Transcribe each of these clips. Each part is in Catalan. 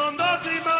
donde te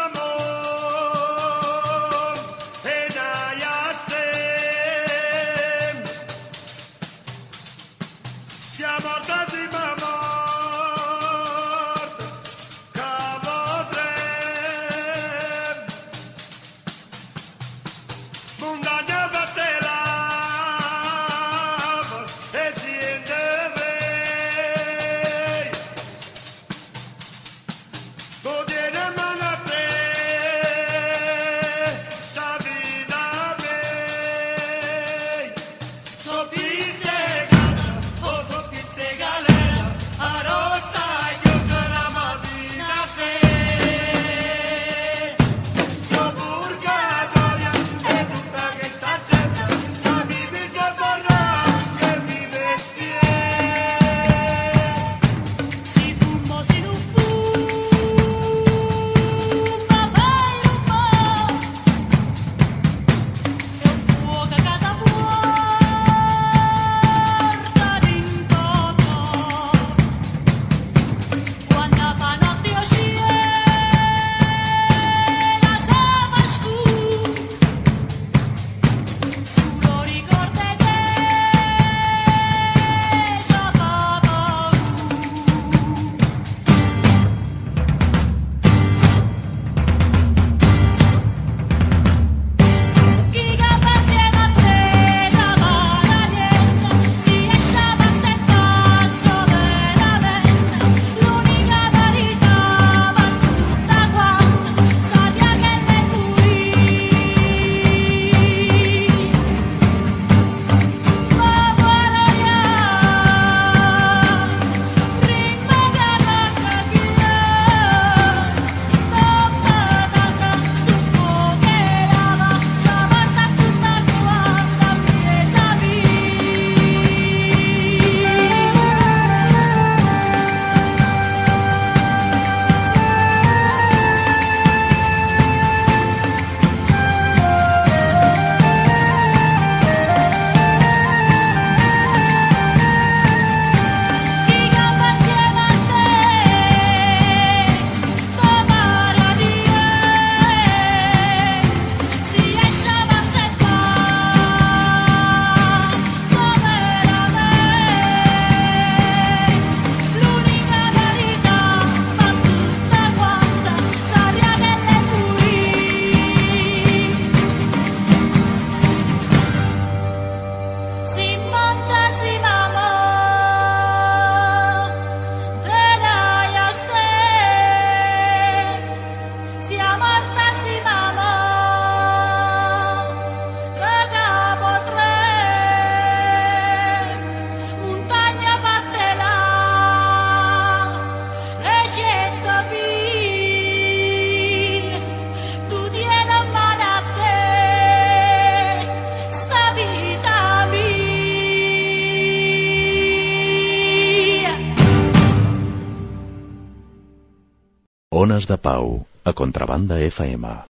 Ones de Pau, a Contrabanda FM.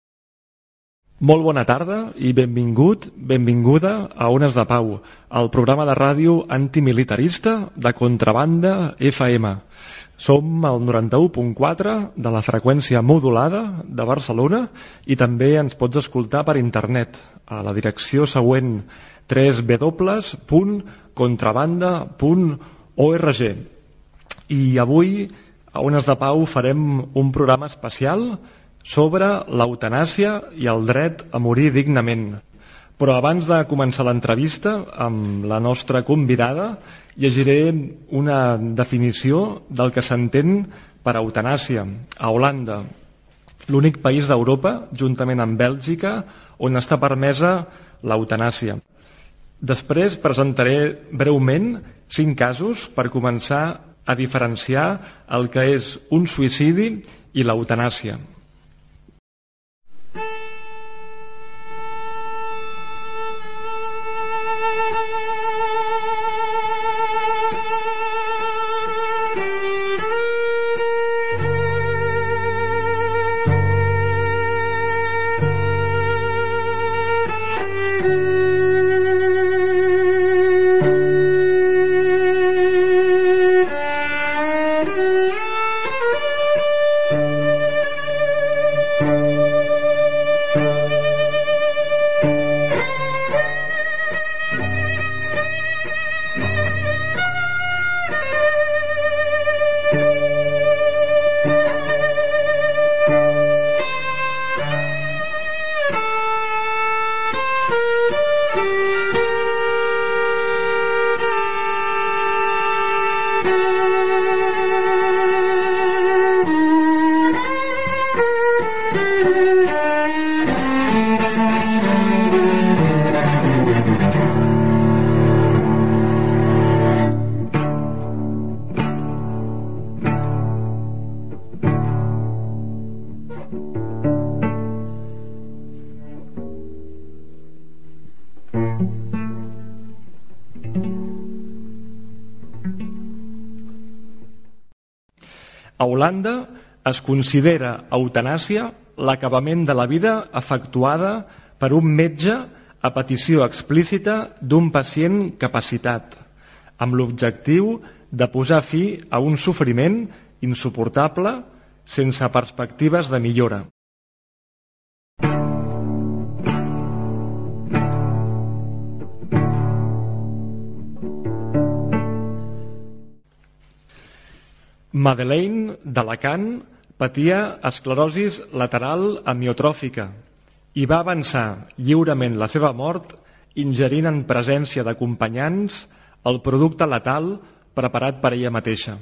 Molt bona tarda i benvingut, benvinguda a Ones de Pau, el programa de ràdio antimilitarista de Contrabanda FM. Som al 91.4 de la freqüència modulada de Barcelona i també ens pots escoltar per internet a la direcció següent www.contrabanda.org i avui a Ones de Pau farem un programa especial sobre l'eutanàsia i el dret a morir dignament. Però abans de començar l'entrevista amb la nostra convidada, llegiré una definició del que s'entén per eutanàsia a Holanda, l'únic país d'Europa, juntament amb Bèlgica, on està permesa l'eutanàsia. Després presentaré breument cinc casos per començar a diferenciar el que és un suïcidi i l'eutanàsia. Holanda es considera eutanàsia l'acabament de la vida efectuada per un metge a petició explícita d'un pacient capacitat, amb l'objectiu de posar fi a un sofriment insuportable sense perspectives de millora. Madeleine d'Alacant patia esclerosis lateral amiotròfica i va avançar lliurement la seva mort ingerint en presència d'acompanyants el producte letal preparat per ella mateixa.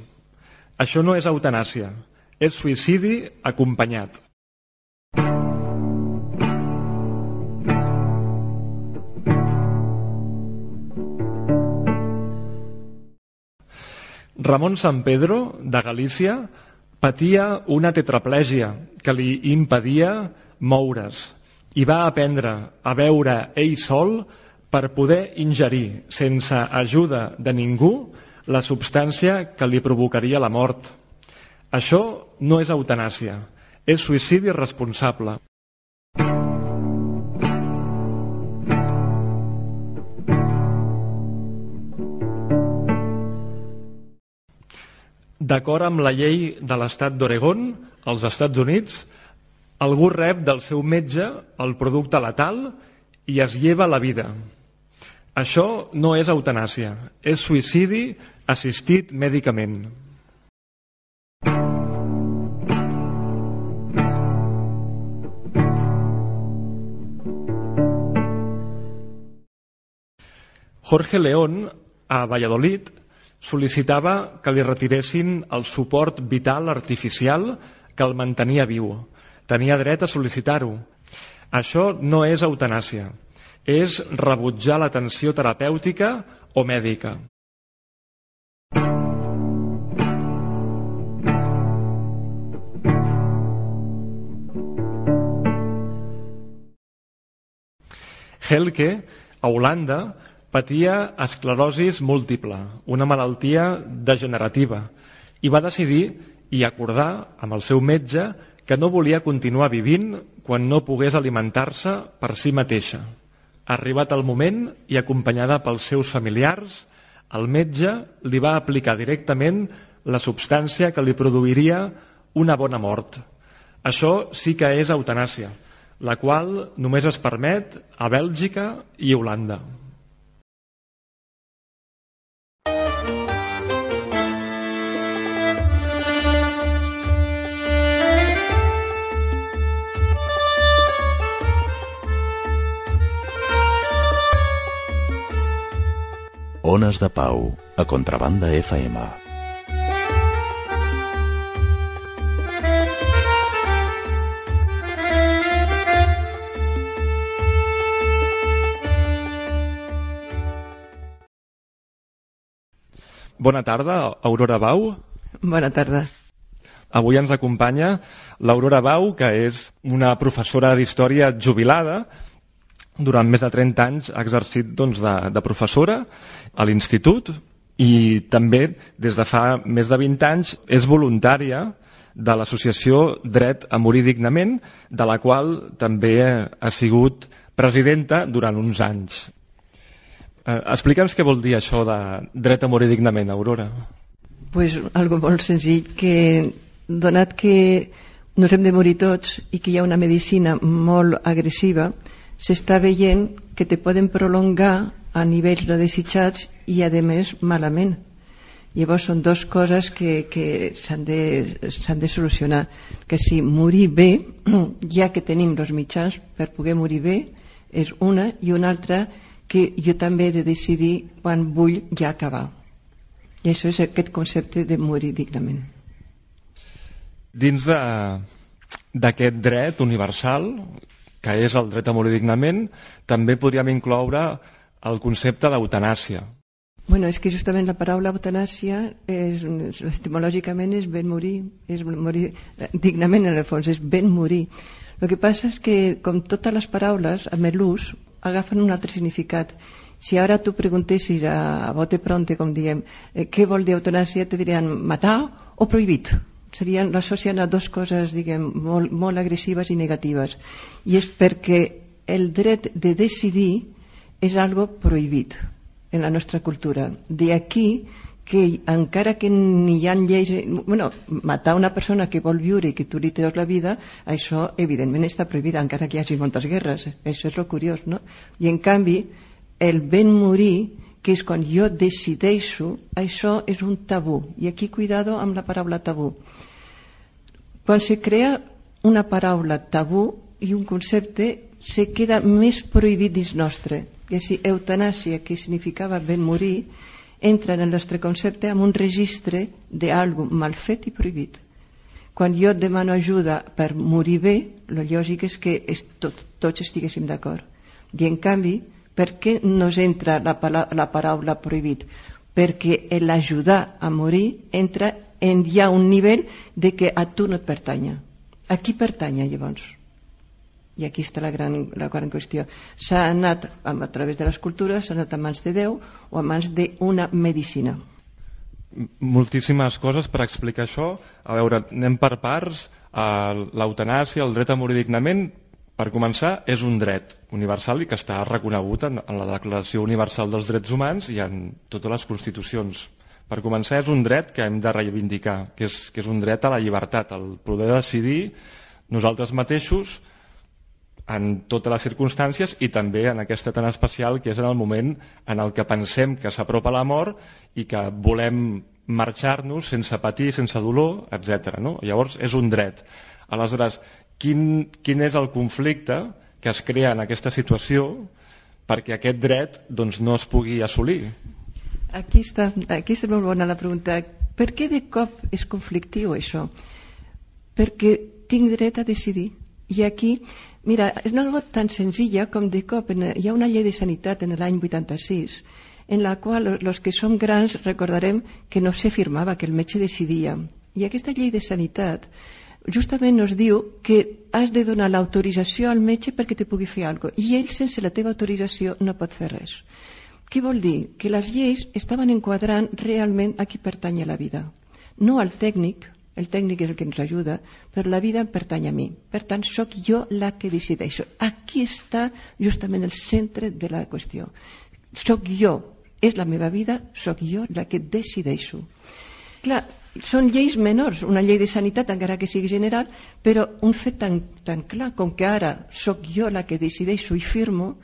Això no és eutanàsia, és suïcidi acompanyat. Ramon San Pedro, de Galícia, patia una tetraplègia que li impedia moure's i va aprendre a veure ell sol per poder ingerir, sense ajuda de ningú, la substància que li provocaria la mort. Això no és eutanàsia, és suïcidi responsable. D'acord amb la llei de l'estat d'Oregon, als Estats Units, algú rep del seu metge el producte letal i es lleva la vida. Això no és eutanàsia, és suïcidi assistit mèdicament. Jorge León, a Valladolid, sol·licitava que li retiressin el suport vital artificial que el mantenia viu. Tenia dret a sol·licitar-ho. Això no és eutanàsia, és rebutjar l'atenció terapèutica o mèdica. Helke, a Holanda, patia esclerosis múltiple, una malaltia degenerativa, i va decidir i acordar amb el seu metge que no volia continuar vivint quan no pogués alimentar-se per si mateixa. Arribat el moment i acompanyada pels seus familiars, el metge li va aplicar directament la substància que li produiria una bona mort. Això sí que és eutanàsia, la qual només es permet a Bèlgica i Holanda. Ones de Pau, a Contrabanda FM. Bona tarda, Aurora Bau. Bona tarda. Avui ens acompanya l'Aurora Bau, que és una professora d'història jubilada durant més de 30 anys ha exercit doncs, de, de professora a l'institut i també des de fa més de 20 anys és voluntària de l'associació Dret a morir dignament, de la qual també ha sigut presidenta durant uns anys. Eh, Explica'ns què vol dir això de dret a morir dignament, Aurora. Pues algo molt senzill, que donat que nos hem de morir tots i que hi ha una medicina molt agressiva, s'està veient que te poden prolongar a nivells no desitjats i a més malament. Llavors són dues coses que, que s'han de, de solucionar. Que si morir bé ja que tenim els mitjans per poder morir bé és una i una altra que jo també he de decidir quan vull ja acabar. I això és aquest concepte de morir dignament. Dins d'aquest dret universal que és el dret a morir dignament, també podríem incloure el concepte d'eutanàsia. Bueno, és que justament la paraula eutanàsia és, etimològicament és ben morir, és morir dignament en el fons, és ben morir. El que passa és que, com totes les paraules, amb l'ús, agafen un altre significat. Si ara tu preguntessis a, a bote pronte, com diem, eh, què vol dir eutanàsia, te dirien matar o prohibit serien, l'associen a dues coses, diguem, molt, molt agressives i negatives. I és perquè el dret de decidir és algo prohibit en la nostra cultura. De aquí que encara que n'hi ha lleis... Bueno, matar una persona que vol viure i que tu li treus la vida, això evidentment està prohibit, encara que hi hagi moltes guerres. Això és el curiós, no? I en canvi, el ben morir, que és quan jo decideixo, això és un tabú. I aquí cuidado amb la paraula tabú. Quan se crea una paraula tabú i un concepte, se queda més prohibit dins nostre. Que si eutanàsia, que significava ben morir, entra en el nostre concepte amb un registre d'algú mal fet i prohibit. Quan jo demano ajuda per morir bé, el lògic és que tot, tots estiguéssim d'acord. I en canvi, per què no entra la, la paraula prohibit? Perquè l'ajudar a morir entra en ja un nivell de que a tu no et pertanya. A qui pertanya llavors? I aquí està la gran, la gran qüestió. S'ha anat, a, través de les cultures, s'ha anat a mans de Déu o a mans d'una medicina. Moltíssimes coses per explicar això. A veure, anem per parts. L'eutanàsia, el dret a morir dignament, per començar, és un dret universal i que està reconegut en, en la Declaració Universal dels Drets Humans i en totes les constitucions. Per començar, és un dret que hem de reivindicar, que és, que és un dret a la llibertat, el poder decidir nosaltres mateixos en totes les circumstàncies i també en aquesta tan especial que és en el moment en el que pensem que s'apropa la mort i que volem marxar-nos sense patir, sense dolor, etc. No? Llavors és un dret. Aleshores, quin, quin és el conflicte que es crea en aquesta situació perquè aquest dret doncs, no es pugui assolir? Aquí està, aquí està molt bona la pregunta. Per què de cop és conflictiu això? Perquè tinc dret a decidir. I aquí Mira, és una cosa tan senzilla com de cop en, hi ha una llei de sanitat en l'any 86 en la qual els que som grans recordarem que no se firmava, que el metge decidia. I aquesta llei de sanitat justament ens diu que has de donar l'autorització al metge perquè te pugui fer alguna cosa. I ell, sense la teva autorització, no pot fer res. Què vol dir? Que les lleis estaven enquadrant realment a qui pertany a la vida. No al tècnic, el tècnic és el que ens ajuda, però la vida em pertany a mi. Per tant, sóc jo la que decideixo. Aquí està justament el centre de la qüestió. Sóc jo, és la meva vida, sóc jo la que decideixo. Clar, són lleis menors, una llei de sanitat encara que sigui general, però un fet tan, tan clar com que ara sóc jo la que decideixo i firmo,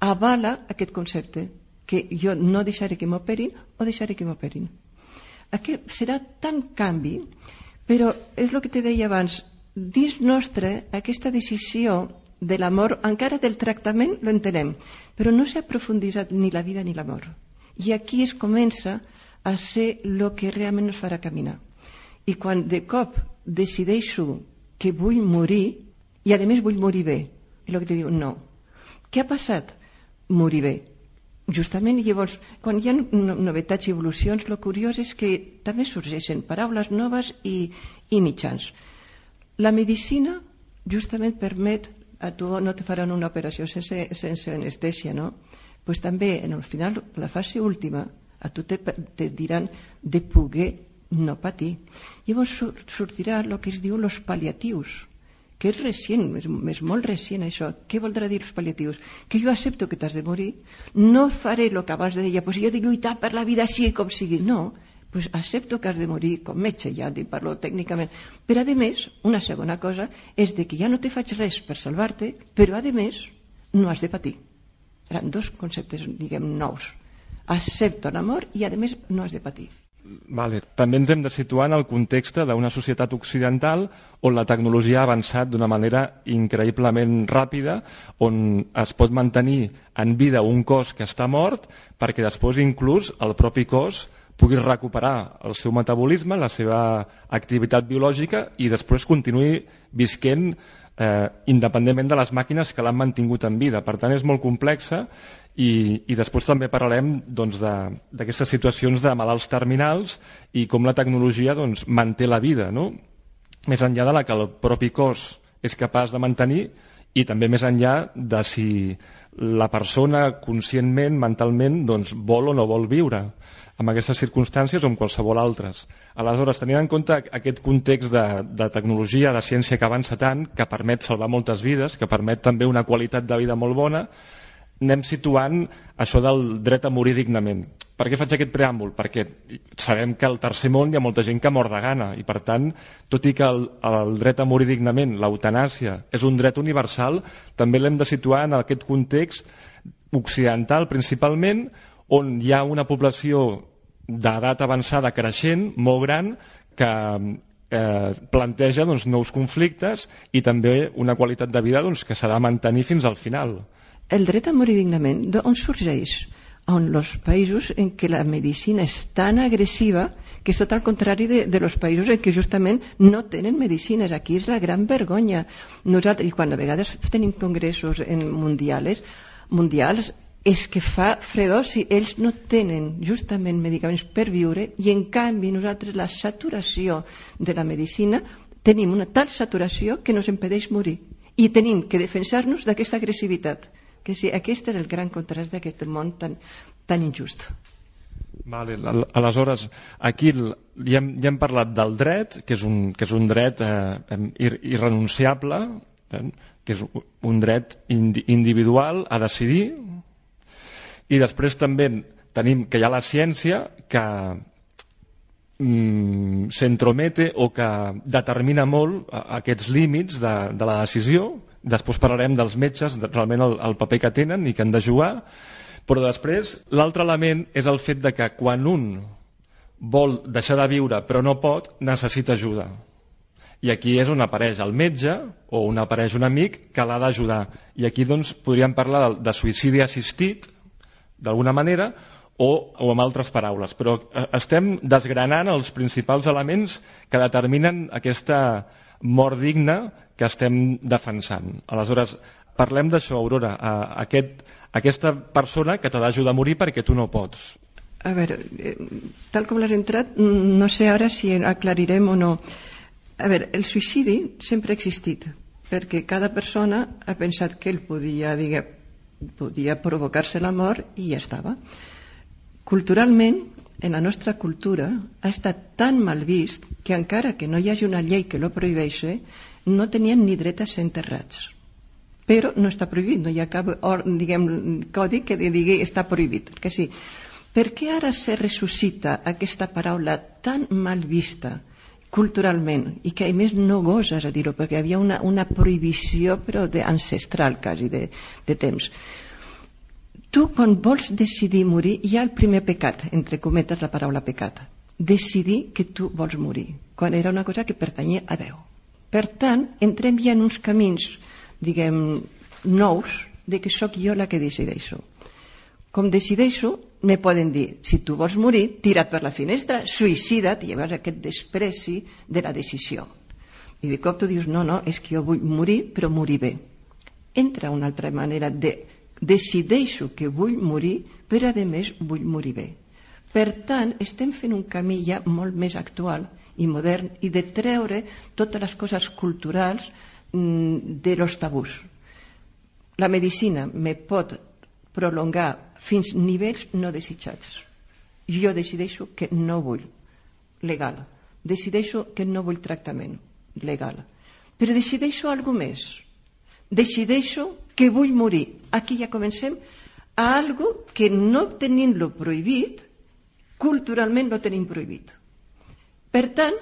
avala aquest concepte, que jo no deixaré que m'operin o deixaré que m'operin. Aquest serà tan canvi però és el que te deia abans, dins nostre aquesta decisió de l'amor, encara del tractament l'entenem, però no s'ha aprofunditzat ni la vida ni l'amor. I aquí es comença a ser el que realment ens farà caminar. I quan de cop decideixo que vull morir, i a més vull morir bé, és el que te diu, no. Què ha passat? Morir bé justament llavors, quan hi ha novetats i evolucions, el curiós és que també sorgeixen paraules noves i, i mitjans. La medicina justament permet a tu no te faran una operació sense, sense anestèsia, no? pues també, en el final, la fase última, a tu te, te diran de poder no patir. Llavors sortirà el que es diu els paliatius, que és recient, és, és molt recient això. Què voldrà dir els paliatius? Que jo accepto que t'has de morir, no faré el que abans deia, pues jo he de lluitar per la vida així com sigui. No, pues accepto que has de morir com metge, ja dic, parlo tècnicament. Però, a més, una segona cosa és de que ja no te faig res per salvar-te, però, a més, no has de patir. Eren dos conceptes, diguem, nous. Accepto l'amor i, a més, no has de patir. Vale. També ens hem de situar en el context d'una societat occidental on la tecnologia ha avançat d'una manera increïblement ràpida, on es pot mantenir en vida un cos que està mort perquè després inclús el propi cos pugui recuperar el seu metabolisme, la seva activitat biològica i després continuï visquent eh, independentment de les màquines que l'han mantingut en vida. Per tant, és molt complexa i, i després també parlarem d'aquestes doncs, situacions de malalts terminals i com la tecnologia doncs, manté la vida, no? més enllà de la que el propi cos és capaç de mantenir i també més enllà de si la persona conscientment, mentalment, doncs, vol o no vol viure amb aquestes circumstàncies o amb qualsevol altres. Aleshores, tenint en compte aquest context de, de tecnologia, de ciència que avança tant, que permet salvar moltes vides, que permet també una qualitat de vida molt bona, anem situant això del dret a morir dignament. Per què faig aquest preàmbul? Perquè sabem que al tercer món hi ha molta gent que mor de gana i per tant, tot i que el, el dret a morir dignament, l'eutanàsia, és un dret universal, també l'hem de situar en aquest context occidental principalment, on hi ha una població d'edat avançada creixent, molt gran, que eh, planteja doncs, nous conflictes i també una qualitat de vida doncs, que s'ha de mantenir fins al final el dret a morir dignament d'on sorgeix? en els països en què la medicina és tan agressiva que és tot al contrari de, de los països en què justament no tenen medicines. Aquí és la gran vergonya. Nosaltres, i quan a vegades tenim congressos en mundials, mundials és que fa fredor si ells no tenen justament medicaments per viure i en canvi nosaltres la saturació de la medicina tenim una tal saturació que ens impedeix morir i tenim que defensar-nos d'aquesta agressivitat que sí, aquest és el gran contrast d'aquest món tan, tan injust. Vale, aleshores, aquí ja hem, ja hem parlat del dret, que és un, que és un dret eh, irrenunciable, eh, que és un dret individual a decidir, i després també tenim que hi ha la ciència que mm, s'entromete o que determina molt aquests límits de, de la decisió, Després parlarem dels metges, de, realment el, el paper que tenen i que han de jugar, però després l'altre element és el fet de que quan un vol deixar de viure però no pot, necessita ajuda. I aquí és on apareix el metge o on apareix un amic que l'ha d'ajudar. I aquí doncs, podríem parlar de, de suïcidi assistit, d'alguna manera, o, o amb altres paraules. Però eh, estem desgranant els principals elements que determinen aquesta mort digna que estem defensant. Aleshores, parlem d'això, Aurora, aquest, aquesta persona que t'ha d'ajudar a morir perquè tu no pots. A veure, eh, tal com l'has entrat, no sé ara si aclarirem o no. A veure, el suïcidi sempre ha existit, perquè cada persona ha pensat que ell podia, digue, podia provocar-se la mort i ja estava. Culturalment, en la nostra cultura, ha estat tan mal vist que encara que no hi hagi una llei que lo prohibeixi, no tenien ni dret a ser enterrats. Però no està prohibit, no hi ha cap or, diguem, codi que digui està prohibit. Que sí. Per què ara se ressuscita aquesta paraula tan mal vista culturalment i que a més no goses a dir-ho perquè hi havia una, una prohibició però de ancestral quasi de, de temps. Tu quan vols decidir morir hi ha el primer pecat entre cometes la paraula pecat. Decidir que tu vols morir quan era una cosa que pertanyia a Déu. Per tant, entrem ja en uns camins, diguem, nous, de que sóc jo la que decideixo. Com decideixo, me poden dir, si tu vols morir, tira't per la finestra, suïcida't, i llavors aquest despreci de la decisió. I de cop tu dius, no, no, és que jo vull morir, però morir bé. Entra una altra manera de decideixo que vull morir, però a més vull morir bé. Per tant, estem fent un camí ja molt més actual i modern i de treure totes les coses culturals mm, de los tabús. La medicina me pot prolongar fins nivells no desitjats. Jo decideixo que no vull legal. Decideixo que no vull tractament legal. Però decideixo alguna més. Decideixo que vull morir. Aquí ja comencem a algo que no tenint-lo prohibit, culturalment lo tenim prohibit. Per tant,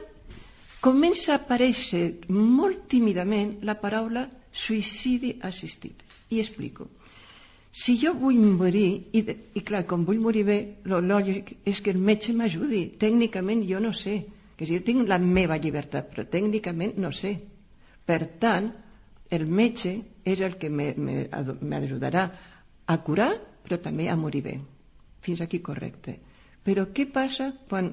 comença a aparèixer molt tímidament la paraula suïcidi assistit. I explico. Si jo vull morir, i, i clar, com vull morir bé, el lògic és que el metge m'ajudi. Tècnicament jo no sé, que si jo tinc la meva llibertat, però tècnicament no sé. Per tant, el metge és el que m'ajudarà a curar, però també a morir bé. Fins aquí correcte. Però què passa quan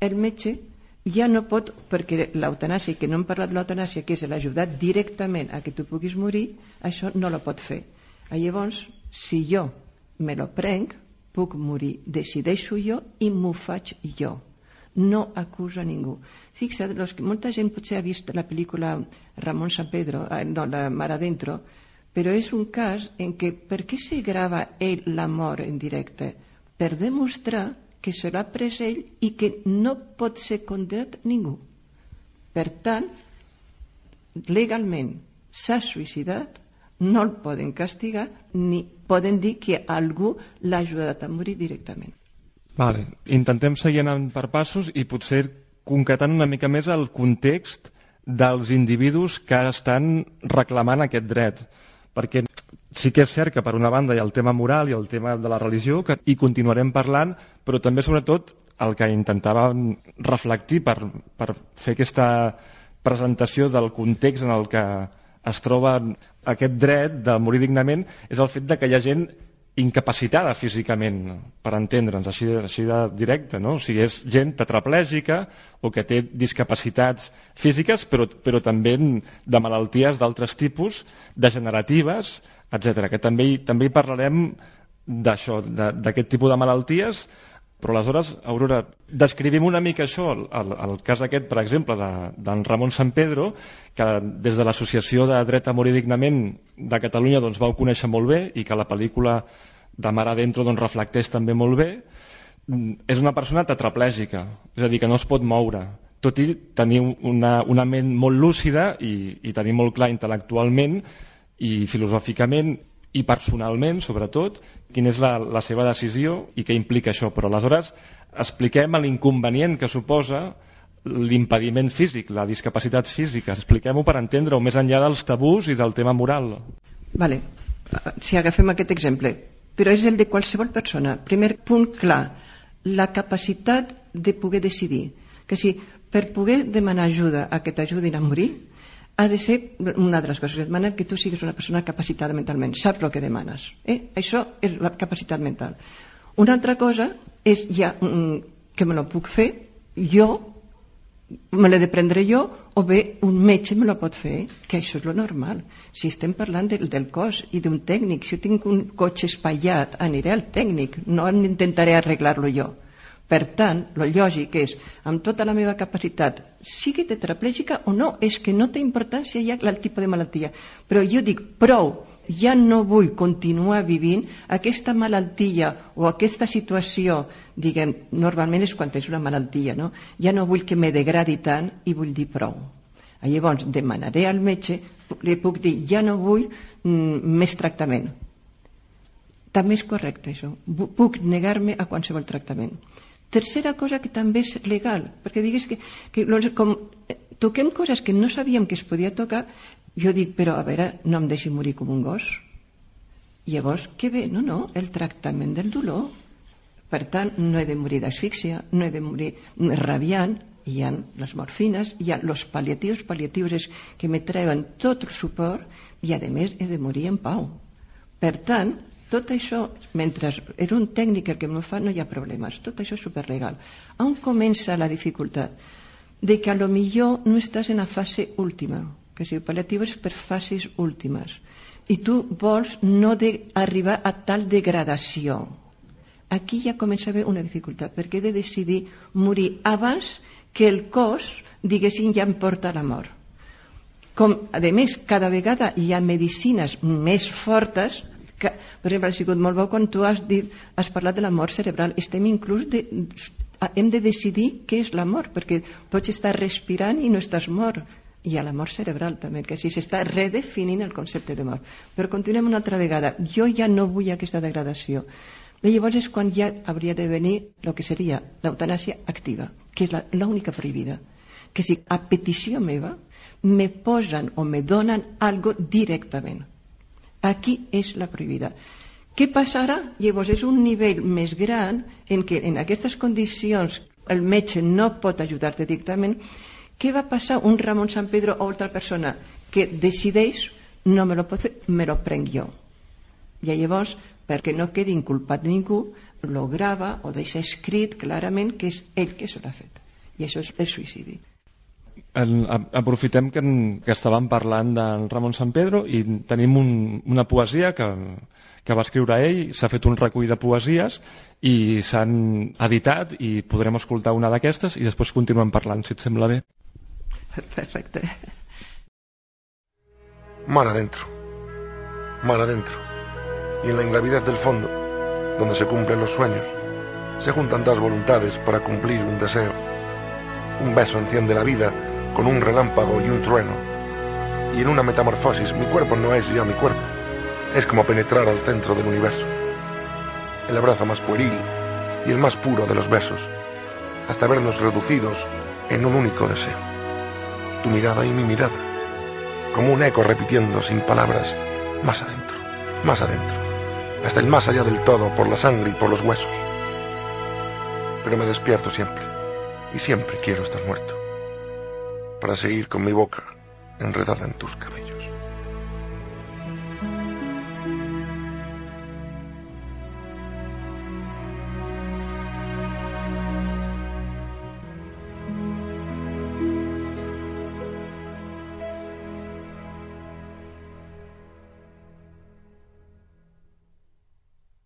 el metge ja no pot, perquè l'eutanàsia, que no hem parlat de l'eutanàsia, que és l'ajudar directament a que tu puguis morir, això no la pot fer. Llavors, si jo me lo prenc, puc morir. Decideixo jo i m'ho faig jo. No acuso a ningú. Fixa't, los molta gent potser ha vist la pel·lícula Ramon San Pedro, eh, no, la Mar Adentro, però és un cas en què per què se grava ell la mort en directe? Per demostrar que se l'ha pres ell i que no pot ser condemnat ningú. Per tant, legalment s'ha suïcidat, no el poden castigar ni poden dir que algú l'ha ajudat a morir directament. Vale. Intentem seguir anant per passos i potser concretant una mica més el context dels individus que estan reclamant aquest dret. Perquè sí que és cert que per una banda hi ha el tema moral i el tema de la religió, que hi continuarem parlant, però també sobretot el que intentava reflectir per, per fer aquesta presentació del context en el que es troba aquest dret de morir dignament és el fet de que hi ha gent incapacitada físicament, per entendre'ns, així, així de directe, no? O sigui, és gent tetraplègica o que té discapacitats físiques, però, però també de malalties d'altres tipus, degeneratives, etc. Que també, també hi parlarem d'això, d'aquest tipus de malalties, però aleshores, Aurora, descrivim una mica això, el, el cas aquest, per exemple, d'en de, Ramon San Pedro, que des de l'Associació de Dret a Morir Dignament de Catalunya doncs, vau conèixer molt bé i que la pel·lícula de Mar Adentro doncs, reflecteix també molt bé, és una persona tetraplègica, és a dir, que no es pot moure, tot i tenir una, una ment molt lúcida i, i tenir molt clar intel·lectualment i filosòficament i personalment, sobretot, quina és la, la seva decisió i què implica això. Però aleshores expliquem l'inconvenient que suposa l'impediment físic, la discapacitat física. Expliquem-ho per entendre-ho més enllà dels tabús i del tema moral. Vale. Si agafem aquest exemple, però és el de qualsevol persona. Primer punt clar, la capacitat de poder decidir. Que si per poder demanar ajuda a que t'ajudin a morir, ha de ser una de les coses que demanen que tu siguis una persona capacitada mentalment, saps el que demanes. Eh? Això és la capacitat mental. Una altra cosa és ja que me lo puc fer jo, me l'he de prendre jo, o bé un metge me lo pot fer, que això és lo normal. Si estem parlant del, del cos i d'un tècnic, si jo tinc un cotxe espatllat, aniré al tècnic, no intentaré arreglar-lo jo. Per tant, el lògic és, amb tota la meva capacitat, sigui tetraplègica o no, és que no té importància ja el tipus de malaltia. Però jo dic, prou, ja no vull continuar vivint aquesta malaltia o aquesta situació, diguem, normalment és quan tens una malaltia, no? Ja no vull que me degradi tant i vull dir prou. Llavors demanaré al metge, li puc dir, ja no vull mm, més tractament. També és correcte això. Puc negar-me a qualsevol tractament. Tercera cosa que també és legal, perquè digues que, que com toquem coses que no sabíem que es podia tocar, jo dic, però a veure, no em deixi morir com un gos. Llavors, què ve? No, no, el tractament del dolor. Per tant, no he de morir d'asfíxia, no he de morir rabiant, hi ha les morfines, hi ha els paliatius, paliatius és que me treuen tot el suport i a més he de morir en pau. Per tant, tot això, mentre és un tècnic el que m'ho fa, no hi ha problemes. Tot això és superlegal. On comença la dificultat? De que a lo millor no estàs en la fase última, que si el paliatiu és per fases últimes, i tu vols no de arribar a tal degradació. Aquí ja comença a haver una dificultat, perquè he de decidir morir abans que el cos, diguéssim, ja em porta a la mort. Com, a més, cada vegada hi ha medicines més fortes que, per exemple, ha sigut molt bo quan tu has, dit, has parlat de la mort cerebral. Estem inclús de, hem de decidir què és la mort, perquè pots estar respirant i no estàs mort. I a la mort cerebral també, que si s'està redefinint el concepte de mort. Però continuem una altra vegada. Jo ja no vull aquesta degradació. I llavors és quan ja hauria de venir el que seria l'eutanàsia activa, que és l'única prohibida. Que si a petició meva me posen o me donen algo directament Aquí és la prohibida. Què passarà? Llavors és un nivell més gran en què en aquestes condicions el metge no pot ajudar-te directament. Què va passar un Ramon San Pedro o altra persona que decideix no me lo pot fer, me lo prenc jo. I llavors, perquè no quedi inculpat ningú, lo grava o deixa escrit clarament que és ell que se l'ha fet. I això és el suïcidi. En, aprofitem que, que estàvem parlant d'en Ramon San Pedro i tenim un, una poesia que, que va escriure ell, s'ha fet un recull de poesies i s'han editat i podrem escoltar una d'aquestes i després continuem parlant, si et sembla bé. Perfecte. Mar adentro. mar adentro. Y en la ingravidez del fondo, donde se cumplen los sueños, se juntan dos voluntades para cumplir un deseo. Un beso enciende la vida con un relámpago y un trueno. Y en una metamorfosis mi cuerpo no es ya mi cuerpo. Es como penetrar al centro del universo. El abrazo más pueril y el más puro de los besos, hasta vernos reducidos en un único deseo. Tu mirada y mi mirada, como un eco repitiendo sin palabras, más adentro, más adentro, hasta el más allá del todo por la sangre y por los huesos. Pero me despierto siempre, y siempre quiero estar muerto, para seguir con mi boca enredada en tus cabellos.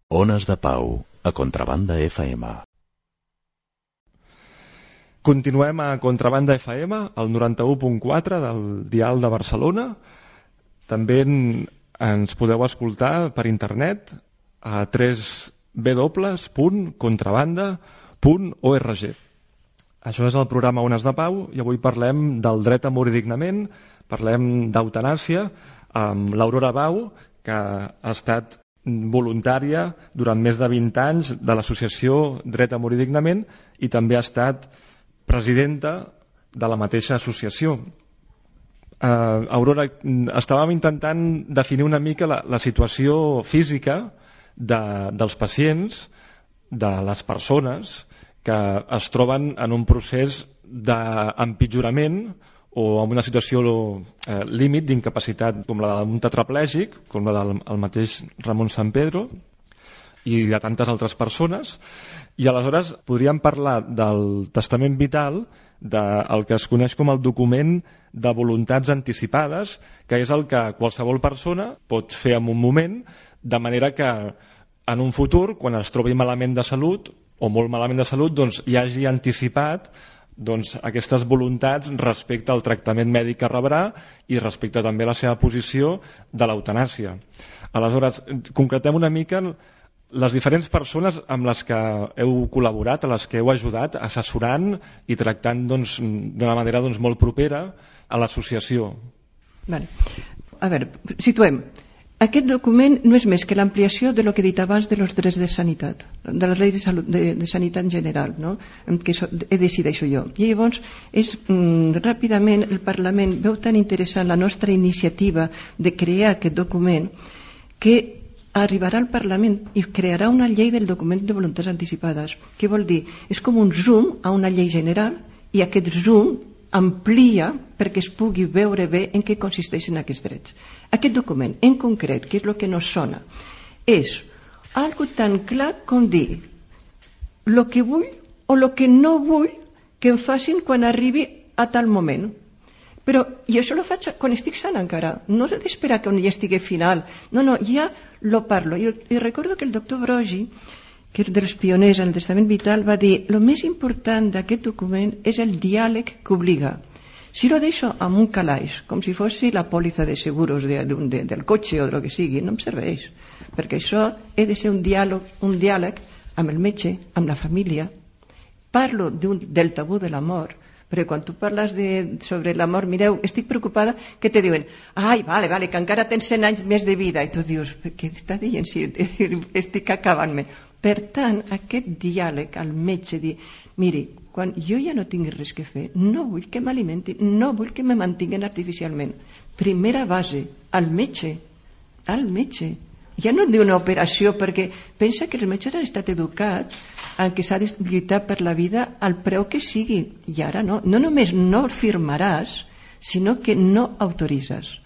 Ones de Pau, a Contrabanda FM. Continuem a Contrabanda FM, al 91.4 del Dial de Barcelona. També ens podeu escoltar per internet a www.contrabanda.org. Això és el programa Ones de Pau i avui parlem del dret a morir dignament, parlem d'eutanàsia amb l'Aurora Bau, que ha estat voluntària durant més de 20 anys de l'associació Dret a morir dignament i també ha estat presidenta de la mateixa associació. Uh, Aurora, estàvem intentant definir una mica la, la situació física de, dels pacients, de les persones que es troben en un procés d'empitjorament o amb una situació eh, límit d'incapacitat com la d'un tetraplègic, com la del el mateix Ramon San Pedro i de tantes altres persones i aleshores podríem parlar del testament vital del que es coneix com el document de voluntats anticipades que és el que qualsevol persona pot fer en un moment de manera que en un futur quan es trobi malament de salut o molt malament de salut doncs hi hagi anticipat doncs, aquestes voluntats respecte al tractament mèdic que rebrà i respecte també a la seva posició de l'eutanàsia. Aleshores, concretem una mica les diferents persones amb les que heu col·laborat, a les que heu ajudat, assessorant i tractant doncs, d'una manera doncs, molt propera a l'associació. Vale. A veure, situem. Aquest document no és més que l'ampliació de lo que he dit abans de los drets de sanitat, de les lleis de, salut, de, de sanitat en general, no? que so, he decidit això jo. I llavors, és, mm, ràpidament, el Parlament veu tan interessant la nostra iniciativa de crear aquest document que arribarà al Parlament i crearà una llei del document de voluntats anticipades. Què vol dir? És com un zoom a una llei general i aquest zoom amplia perquè es pugui veure bé en què consisteixen aquests drets. Aquest document, en concret, que és el que nos sona, és algo tan clar com dir el que vull o el que no vull que em facin quan arribi a tal moment. Però jo això lo faig quan estic sana encara. No he d'esperar que ja estigui final. No, no, ja lo parlo. I, recordo que el doctor Brogi que és dels pioners en el testament vital, va dir el més important d'aquest document és el diàleg que obliga. Si lo deixo amb un calaix, com si fos la pòlissa de seguros de, de, de, del cotxe o del que sigui, no em serveix, perquè això he de ser un diàleg, un diàleg amb el metge, amb la família. Parlo del tabú de la mort, perquè quan tu parles de, sobre la mort, mireu, estic preocupada que te diuen, ai, vale, vale, que encara tens 100 anys més de vida, i tu dius, què està dient si estic acabant-me? Per tant, aquest diàleg al metge, dir, miri, quan jo ja no tinc res que fer, no vull que m'alimentin, no vull que me mantinguin artificialment. Primera base, al metge, al metge. Ja no diu una operació perquè pensa que els metges han estat educats en què s'ha de lluitar per la vida al preu que sigui. I ara no. No només no firmaràs, sinó que no autoritzes.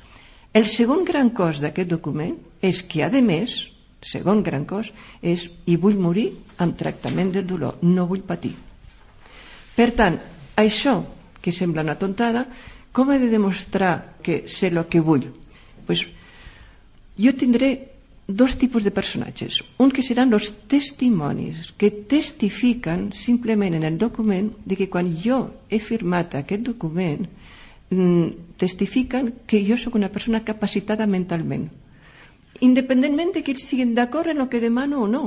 El segon gran cos d'aquest document és que, a més, segon gran cos és i vull morir amb tractament del dolor, no vull patir. Per tant, això que sembla una tontada, com he de demostrar que sé el que vull? Pues, jo tindré dos tipus de personatges. Un que seran els testimonis, que testifiquen simplement en el document de que quan jo he firmat aquest document mm, testifiquen que jo sóc una persona capacitada mentalment independentment de que ells estiguin d'acord en el que demano o no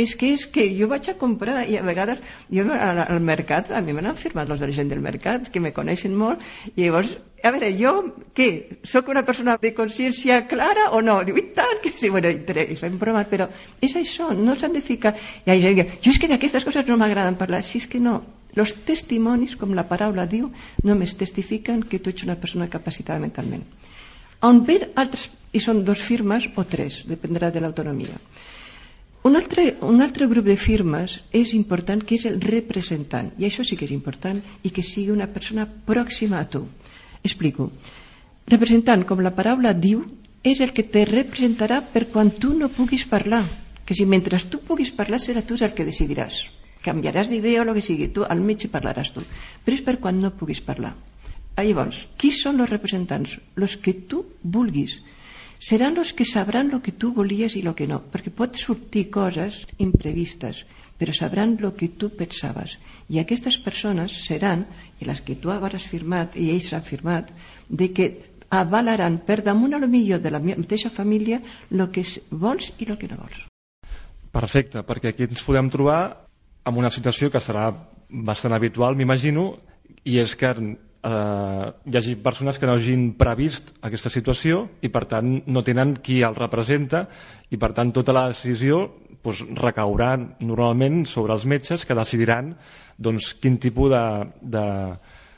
és que és que jo vaig a comprar i a vegades jo al, al mercat, a mi m'han firmat els de la gent del mercat que me coneixen molt i llavors, a veure, jo què? Soc una persona de consciència clara o no? Diu, i tant, que sí, bueno, i, i fem bromes, però és això, no s'han de ficar i hi ha gent que, jo és que d'aquestes coses no m'agraden parlar, si és que no els testimonis, com la paraula diu, només testifiquen que tu ets una persona capacitada mentalment. On ve altres, i són dos firmes o tres, dependrà de l'autonomia. Un altre, un altre grup de firmes és important, que és el representant, i això sí que és important, i que sigui una persona pròxima a tu. Explico. Representant, com la paraula diu, és el que te representarà per quan tu no puguis parlar. Que si mentre tu puguis parlar serà tu el que decidiràs. Canviaràs d'idea o el que sigui, tu al mig parlaràs tu. Però és per quan no puguis parlar. Ah, llavors, qui són els representants? Els que tu vulguis seran els que sabran el que tu volies i el que no, perquè pot sortir coses imprevistes, però sabran el que tu pensaves. I aquestes persones seran, i les que tu has firmat, i ells han firmat, de que avalaran per damunt a lo millor de la mateixa família el que vols i el que no vols. Perfecte, perquè aquí ens podem trobar amb una situació que serà bastant habitual, m'imagino, i és que eh, hi hagi persones que no hagin previst aquesta situació i per tant no tenen qui el representa i per tant tota la decisió doncs, recaurà normalment sobre els metges que decidiran doncs, quin tipus de, de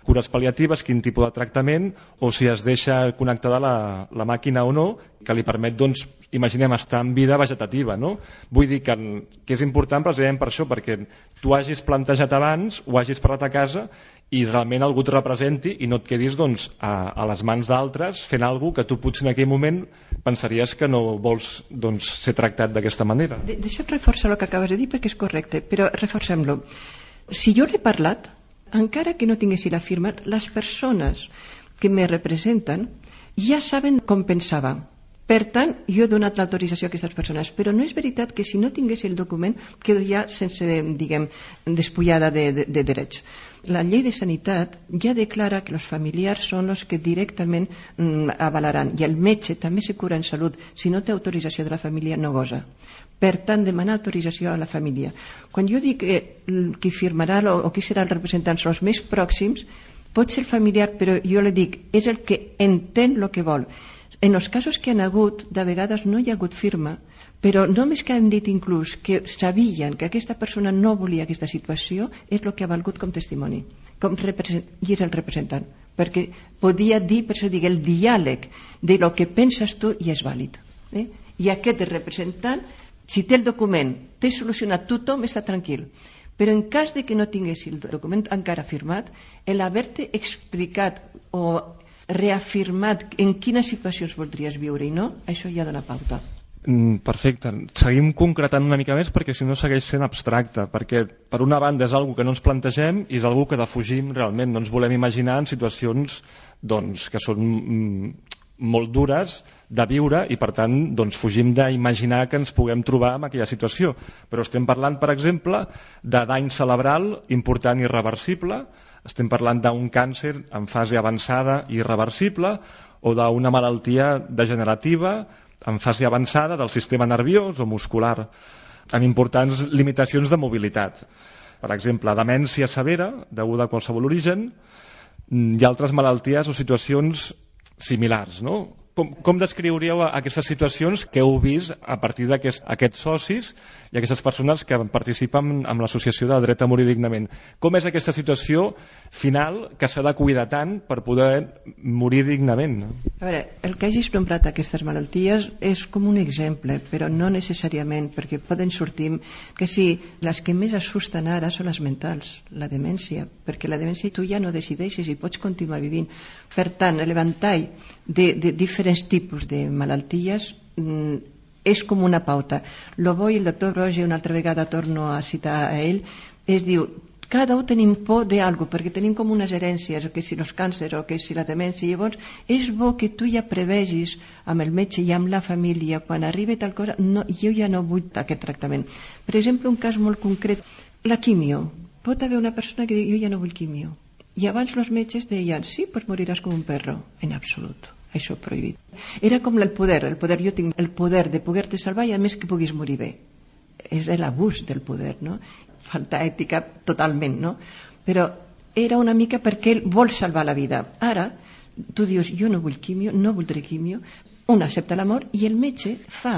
cures pal·liatives, quin tipus de tractament o si es deixa connectada la, la màquina o no que li permet, doncs, imaginem, estar en vida vegetativa. No? Vull dir que, que és important precisament per això, perquè tu hagis plantejat abans, ho hagis parlat a casa i realment algú et representi i no et quedis doncs, a, a les mans d'altres fent alguna que tu potser en aquell moment pensaries que no vols doncs, ser tractat d'aquesta manera. De Deixa'm reforçar el que acabes de dir perquè és correcte, però reforcem-lo. Si jo l'he parlat, encara que no tinguessi la firmat, les persones que me representen ja saben com pensava per tant, jo he donat l'autorització a aquestes persones, però no és veritat que si no tingués el document quedo ja sense, diguem, despullada de, de, de drets. La llei de sanitat ja declara que els familiars són els que directament mm, avalaran i el metge també se cura en salut. Si no té autorització de la família, no gosa. Per tant, demanar autorització a la família. Quan jo dic que qui firmarà o, o qui serà el representant són els més pròxims, pot ser familiar, però jo li dic, és el que entén el que vol en els casos que han hagut, de vegades no hi ha hagut firma, però només que han dit inclús que sabien que aquesta persona no volia aquesta situació, és el que ha valgut com testimoni, com i és el representant, perquè podia dir, per això dic, el diàleg de lo que penses tu i és vàlid. Eh? I aquest representant, si té el document, té solucionat, tothom està tranquil. Però en cas de que no tinguessi el document encara firmat, l'haver-te explicat o reafirmat en quines situacions voldries viure i no, això ja dona pauta. Mm, perfecte. Seguim concretant una mica més perquè si no segueix sent abstracte, perquè per una banda és algo que no ens plantegem i és algo que defugim realment, no ens volem imaginar en situacions doncs, que són mm, molt dures de viure i per tant doncs, fugim d'imaginar que ens puguem trobar en aquella situació. Però estem parlant, per exemple, de dany cerebral important i irreversible, estem parlant d'un càncer en fase avançada i irreversible o d'una malaltia degenerativa en fase avançada del sistema nerviós o muscular amb importants limitacions de mobilitat. Per exemple, demència severa, deguda a qualsevol origen, i altres malalties o situacions similars. No? Com, com descriuríeu aquestes situacions que heu vist a partir d'aquests aquest, socis i aquestes persones que participen en l'associació del dret a morir dignament? Com és aquesta situació final que s'ha de cuidar tant per poder morir dignament? A veure, el que hagis nombrat aquestes malalties és com un exemple, però no necessàriament, perquè poden sortir que sí, les que més assusten ara són les mentals, la demència, perquè la demència tu ja no decideixes i pots continuar vivint. Per tant, el ventall de, de diferents tipus de malalties mm, és com una pauta. Lo bo i el doctor Roger, una altra vegada torno a citar a ell, es diu, cada un tenim por d'algú, perquè tenim com unes herències, o que si els càncers, o que si la demència, llavors és bo que tu ja prevegis amb el metge i amb la família, quan arribi tal cosa, no, jo ja no vull aquest tractament. Per exemple, un cas molt concret, la quimio. Pot haver una persona que diu, jo ja no vull quimio. I abans els metges deien, sí, pues moriràs com un perro. En absolut això prohibit. Era com el poder, el poder, jo tinc el poder de poder-te salvar i a més que puguis morir bé. És l'abús del poder, no? Falta ètica totalment, no? Però era una mica perquè ell vol salvar la vida. Ara, tu dius, jo no vull quimio, no voldré quimio, un accepta la mort i el metge fa,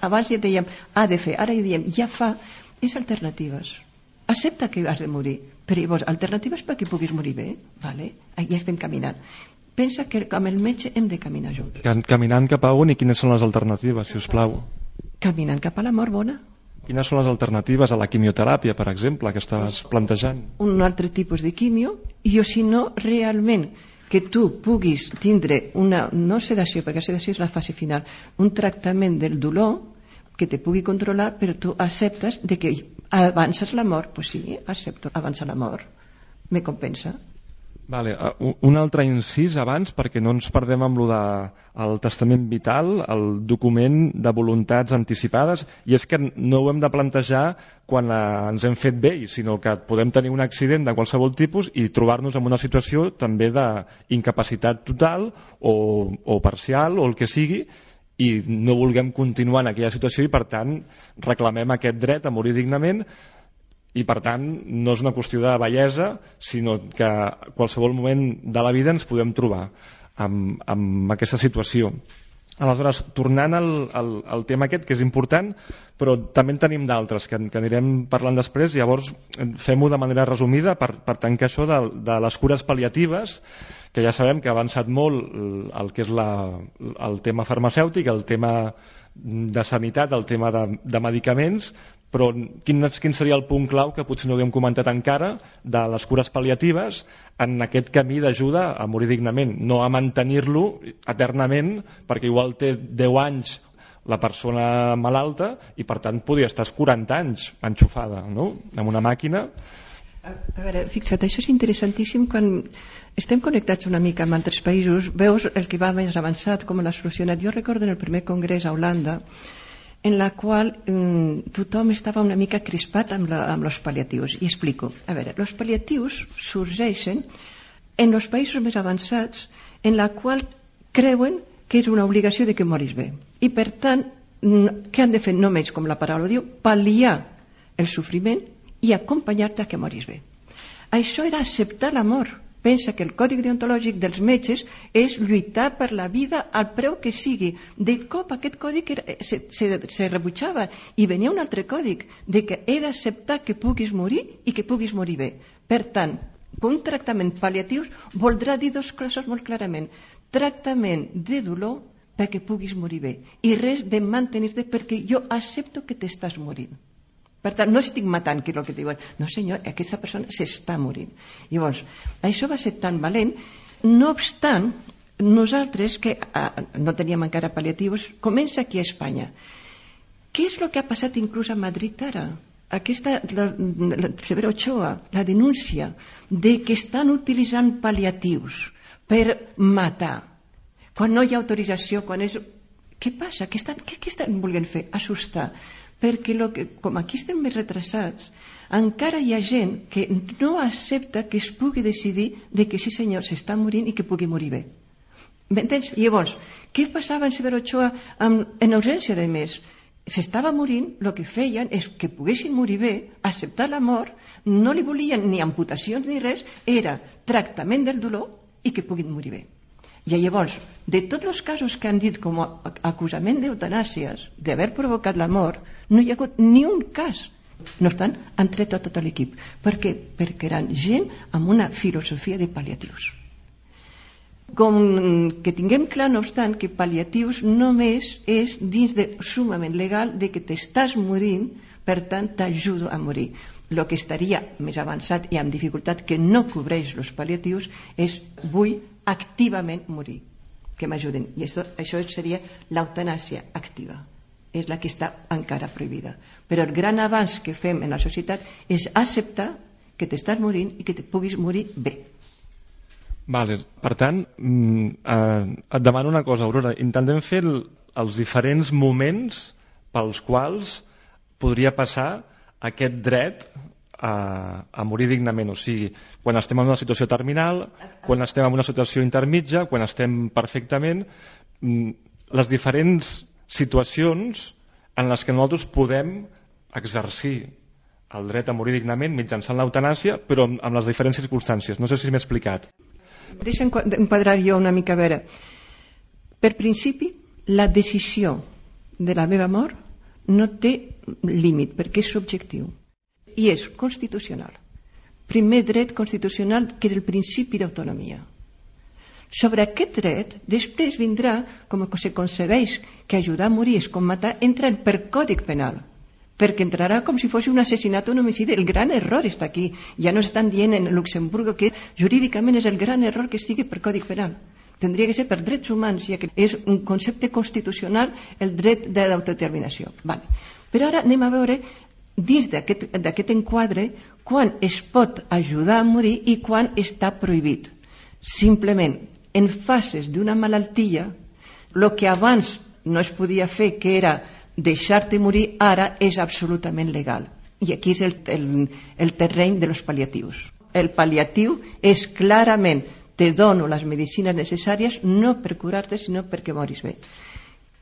abans ja dèiem ha de fer, ara ja diem ja fa, és alternatives. Accepta que has de morir, però llavors alternatives perquè puguis morir bé, vale? ja estem caminant. Pensa que amb el metge hem de caminar junts. Caminant cap a on i quines són les alternatives, si us plau? Caminant cap a la mort bona. Quines són les alternatives a la quimioteràpia, per exemple, que estaves plantejant? Un altre tipus de quimio, i o si no, realment que tu puguis tindre una, no sedació, perquè sedació és la fase final, un tractament del dolor que te pugui controlar, però tu acceptes de que avances la mort, pues sí, accepto. Avançar la mort, me compensa. Vale, uh, un altre incís abans, perquè no ens perdem amb lo de el testament vital, el document de voluntats anticipades, i és que no ho hem de plantejar quan uh, ens hem fet bé, sinó que podem tenir un accident de qualsevol tipus i trobar-nos en una situació també d'incapacitat total o, o parcial o el que sigui, i no vulguem continuar en aquella situació i per tant reclamem aquest dret a morir dignament. I per tant no és una qüestió de bellesa sinó que a qualsevol moment de la vida ens podem trobar amb, amb aquesta situació Aleshores, tornant al, al, al tema aquest, que és important, però també en tenim d'altres, que, que anirem parlant després, llavors fem-ho de manera resumida per, per tancar això de, de les cures pal·liatives, que ja sabem que ha avançat molt el que és la, el tema farmacèutic, el tema de sanitat, el tema de, de medicaments, però quin, quin seria el punt clau que potser no havíem comentat encara de les cures pal·liatives en aquest camí d'ajuda a morir dignament, no a mantenir-lo eternament, perquè igual té 10 anys la persona malalta i per tant podria estar 40 anys enxufada no? amb una màquina a veure, fixa't, això és interessantíssim quan estem connectats una mica amb altres països, veus el que va més avançat, com l'ha solucionat. Jo recordo en el primer congrés a Holanda, en la qual eh, tothom estava una mica crispat amb, la, amb els paliatius. I explico. A veure, els paliatius sorgeixen en els països més avançats en la qual creuen que és una obligació de que moris bé. I per tant, què han de fer només, com la paraula diu, pal·liar el sofriment i acompanyar-te a que moris bé. Això era acceptar la mort pensa que el còdic deontològic dels metges és lluitar per la vida al preu que sigui. De cop aquest còdic era, se, se, se rebutjava i venia un altre còdic de que he d'acceptar que puguis morir i que puguis morir bé. Per tant, un tractament pal·liatiu voldrà dir dues coses molt clarament. Tractament de dolor perquè puguis morir bé i res de mantenir-te perquè jo accepto que t'estàs morint. Per tant, no estic matant, que és el que diuen. No, senyor, aquesta persona s'està morint. Llavors, això va ser tan valent. No obstant, nosaltres, que ah, no teníem encara pal·liatius, comença aquí a Espanya. Què és el que ha passat inclús a Madrid ara? Aquesta, la, la, Severo Ochoa, la denúncia de que estan utilitzant pal·liatius per matar, quan no hi ha autorització, quan és... Què passa? Què estan, què, què estan volent fer? Assustar perquè lo que, com aquí estem més retrasats, encara hi ha gent que no accepta que es pugui decidir de que sí senyor s'està morint i que pugui morir bé. M'entens? Llavors, què passava en Severo Ochoa amb, en urgència de més? S'estava morint, el que feien és que poguessin morir bé, acceptar la mort, no li volien ni amputacions ni res, era tractament del dolor i que puguin morir bé. I llavors, de tots els casos que han dit com a acusament d'eutanàsies, d'haver provocat la mort, no hi ha hagut ni un cas. No obstant, han tret a tot l'equip. Per què? Perquè eren gent amb una filosofia de pal·liatius. Com que tinguem clar, no obstant, que pal·liatius només és dins de sumament legal de que t'estàs morint, per tant t'ajudo a morir. El que estaria més avançat i amb dificultat que no cobreix els pal·liatius és vull activament morir, que m'ajuden. I això, això seria l'eutanàsia activa. És la que està encara prohibida. Però el gran avanç que fem en la societat és acceptar que t'estàs morint i que te puguis morir bé. Vale. Per tant, mm, eh, et demano una cosa, Aurora. Intentem fer el, els diferents moments pels quals podria passar aquest dret a, a morir dignament, o sigui, quan estem en una situació terminal, quan estem en una situació intermitja, quan estem perfectament, mm, les diferents situacions en les que nosaltres podem exercir el dret a morir dignament mitjançant l'eutanàsia, però amb, amb les diferents circumstàncies. No sé si m'he explicat. Deixa enquadrar jo una mica a veure. Per principi, la decisió de la meva mort no té límit, perquè és subjectiu. I és constitucional. Primer dret constitucional, que és el principi d'autonomia. Sobre aquest dret, després vindrà, com que se concebeix que ajudar a morir és com matar, entra per còdic penal perquè entrarà com si fos un assassinat o un homicidi. El gran error està aquí. Ja no estan dient en Luxemburgo que jurídicament és el gran error que estigui per Codi Penal. Tendria que ser per drets humans, ja que és un concepte constitucional el dret de l'autodeterminació. Vale. Però ara anem a veure dins d'aquest enquadre quan es pot ajudar a morir i quan està prohibit. Simplement, en fases d'una malaltia, el que abans no es podia fer, que era deixar-te morir ara és absolutament legal. I aquí és el, el, el terreny de los paliatius. El paliatiu és clarament te dono les medicines necessàries no per curar-te, sinó perquè moris bé.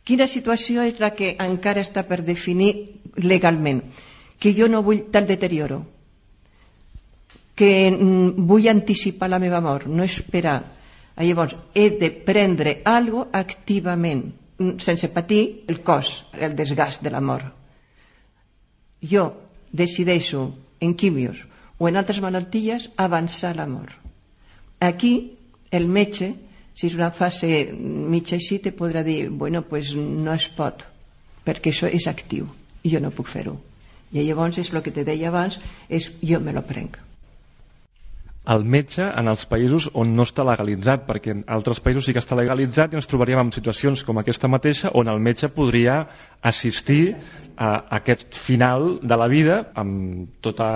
Quina situació és la que encara està per definir legalment? Que jo no vull tal deterioro, que mm, vull anticipar la meva mort, no esperar. Llavors, he de prendre algo activament sense patir el cos, el desgast de la mort. Jo decideixo en químios o en altres malalties avançar la mort. Aquí el metge, si és una fase mitja així, te podrà dir bueno, pues no es pot, perquè això és actiu i jo no puc fer-ho. I llavors és el que te deia abans, és jo me lo prenc el metge en els països on no està legalitzat, perquè en altres països sí que està legalitzat i ens trobaríem en situacions com aquesta mateixa on el metge podria assistir a aquest final de la vida amb tota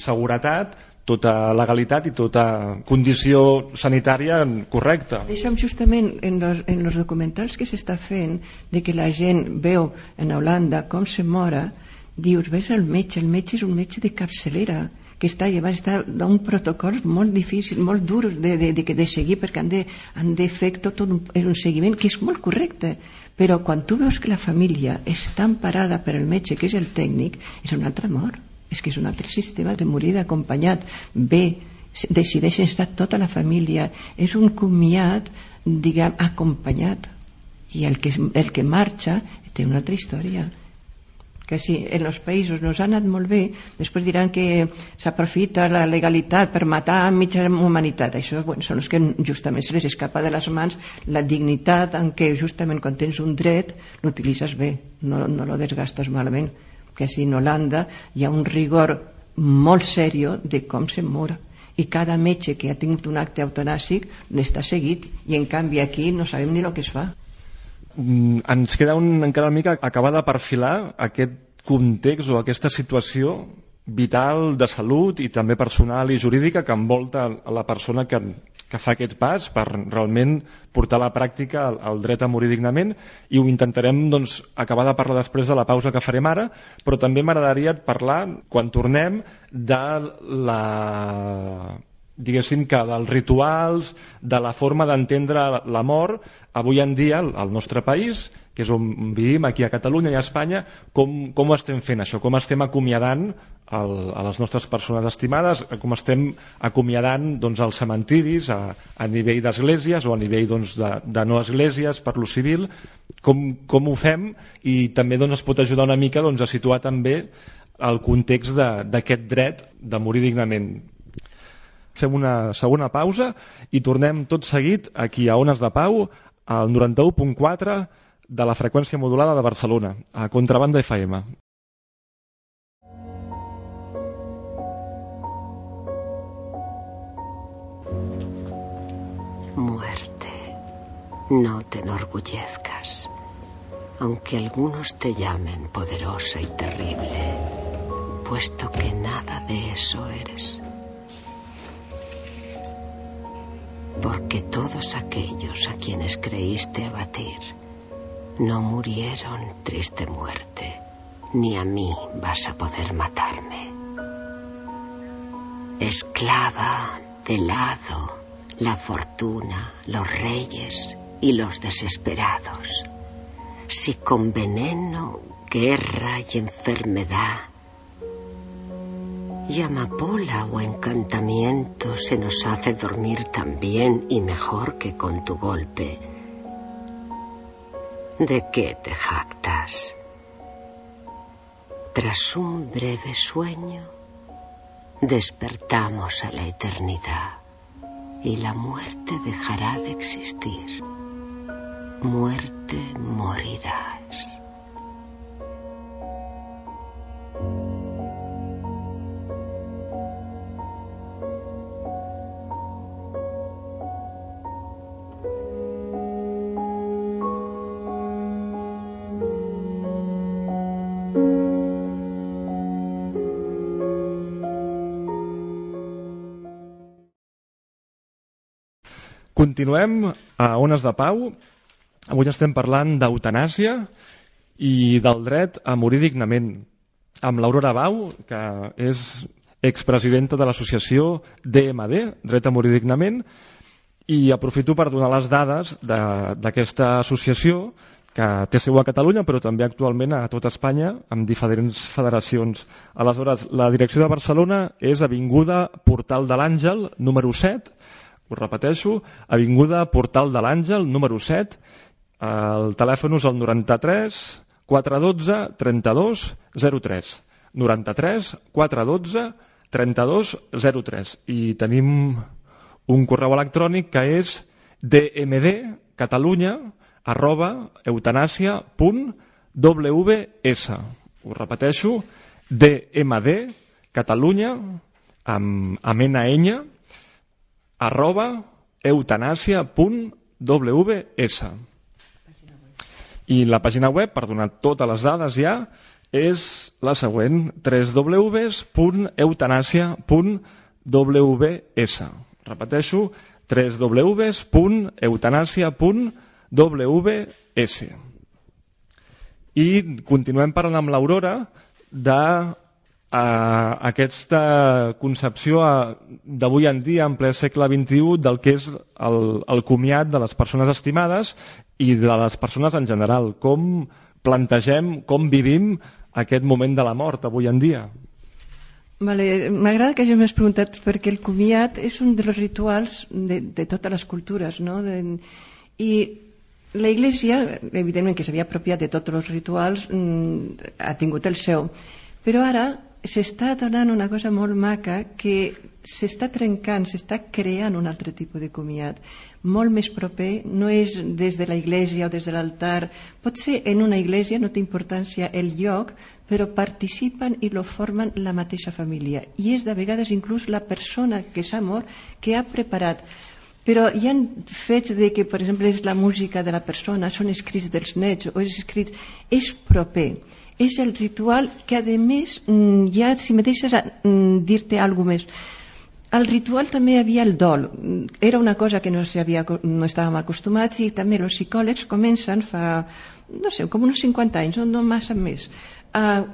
seguretat, tota legalitat i tota condició sanitària correcta. Deixa'm justament en los, en los documentals que s'està fent de que la gent veu en Holanda com se mora, dius, ves el metge, el metge és un metge de capçalera, que està llevat està un protocol molt difícil, molt dur de, de, de, de seguir perquè han de, han de fer tot un, un seguiment que és molt correcte. Però quan tu veus que la família està emparada per el metge que és el tècnic és un altre mort és que és un altre sistema de morir acompanyat. Bé, decideixen estar tota la família. És un comiat diguem, acompanyat. I el que, el que marxa té una altra història que si en els països nos ha anat molt bé, després diran que s'aprofita la legalitat per matar mitja humanitat. Això bueno, són els que justament se les escapa de les mans la dignitat en què justament quan tens un dret l'utilitzes bé, no, no lo desgastes malament. Que si en Holanda hi ha un rigor molt serio de com se mora i cada metge que ha tingut un acte autonàsic n'està seguit i en canvi aquí no sabem ni el que es fa ens queda un, encara una mica acabar de perfilar aquest context o aquesta situació vital de salut i també personal i jurídica que envolta la persona que, que fa aquest pas per realment portar a la pràctica el, el dret a morir dignament. I ho intentarem doncs, acabar de parlar després de la pausa que farem ara, però també m'agradaria parlar, quan tornem, de la diguéssim que dels rituals, de la forma d'entendre la mort, avui en dia al nostre país, que és on vivim, aquí a Catalunya i a Espanya, com, com ho estem fent això, com estem acomiadant el, a les nostres persones estimades, com estem acomiadant doncs, els cementiris a, a nivell d'esglésies o a nivell doncs, de, de no esglésies per lo civil, com, com ho fem? I també doncs, es pot ajudar una mica doncs, a situar també el context d'aquest dret de morir dignament Fem una segona pausa i tornem tot seguit aquí a Ones de Pau, al 91.4 de la freqüència modulada de Barcelona, a Contrabanda FM. Muerte, no te enorgullezcas, aunque algunos te llamen poderosa y terrible, puesto que nada de eso eres. Porque todos aquellos a quienes creíste abatir no murieron triste muerte, ni a mí vas a poder matarme. esclava del hado, la fortuna, los reyes y los desesperados. Si con veneno, guerra y enfermedad y amapola o encantamiento se nos hace dormir tan bien y mejor que con tu golpe. ¿De qué te jactas? Tras un breve sueño, despertamos a la eternidad y la muerte dejará de existir. Muerte morirás. Continuem a Ones de Pau. Avui estem parlant d'eutanàsia i del dret a morir dignament. Amb l'Aurora Bau, que és expresidenta de l'associació DMD, Dret a morir dignament, i aprofito per donar les dades d'aquesta associació que té seu a Catalunya però també actualment a tot Espanya amb diferents federacions. Aleshores, la direcció de Barcelona és Avinguda Portal de l'Àngel, número 7, ho repeteixo, Avinguda Portal de l'Àngel, número 7, el telèfon és el 93 412 32 03. 93 412 32 03. I tenim un correu electrònic que és dmdcatalunya arroba. Ho repeteixo, dmd catalunya amb, amb arroba eutanàsia.ws i la pàgina web, per donar totes les dades ja, és la següent www.eutanàsia.ws repeteixo www.eutanàsia.ws i continuem parlant amb l'Aurora de a aquesta concepció d'avui en dia, en ple segle XXI, del que és el, el comiat de les persones estimades i de les persones en general. Com plantegem, com vivim aquest moment de la mort avui en dia? Vale, M'agrada que hagi m'has preguntat perquè el comiat és un dels rituals de, de totes les cultures, no? De, I la Iglesia, evidentment que s'havia apropiat de tots els rituals, mm, ha tingut el seu. Però ara s'està donant una cosa molt maca que s'està trencant, s'està creant un altre tipus de comiat, molt més proper, no és des de la iglesia o des de l'altar, pot ser en una iglesia, no té importància el lloc, però participen i lo formen la mateixa família. I és de vegades inclús la persona que s'ha mort que ha preparat. Però hi ha fets de que, per exemple, és la música de la persona, són escrits dels nets, o és escrits... És proper és el ritual que a més mm, ja si me deixes mm, dir-te alguna més. Al ritual també hi havia el dol. Era una cosa que no, havia, no estàvem acostumats i també els psicòlegs comencen fa, no sé, com uns 50 anys no, no massa més a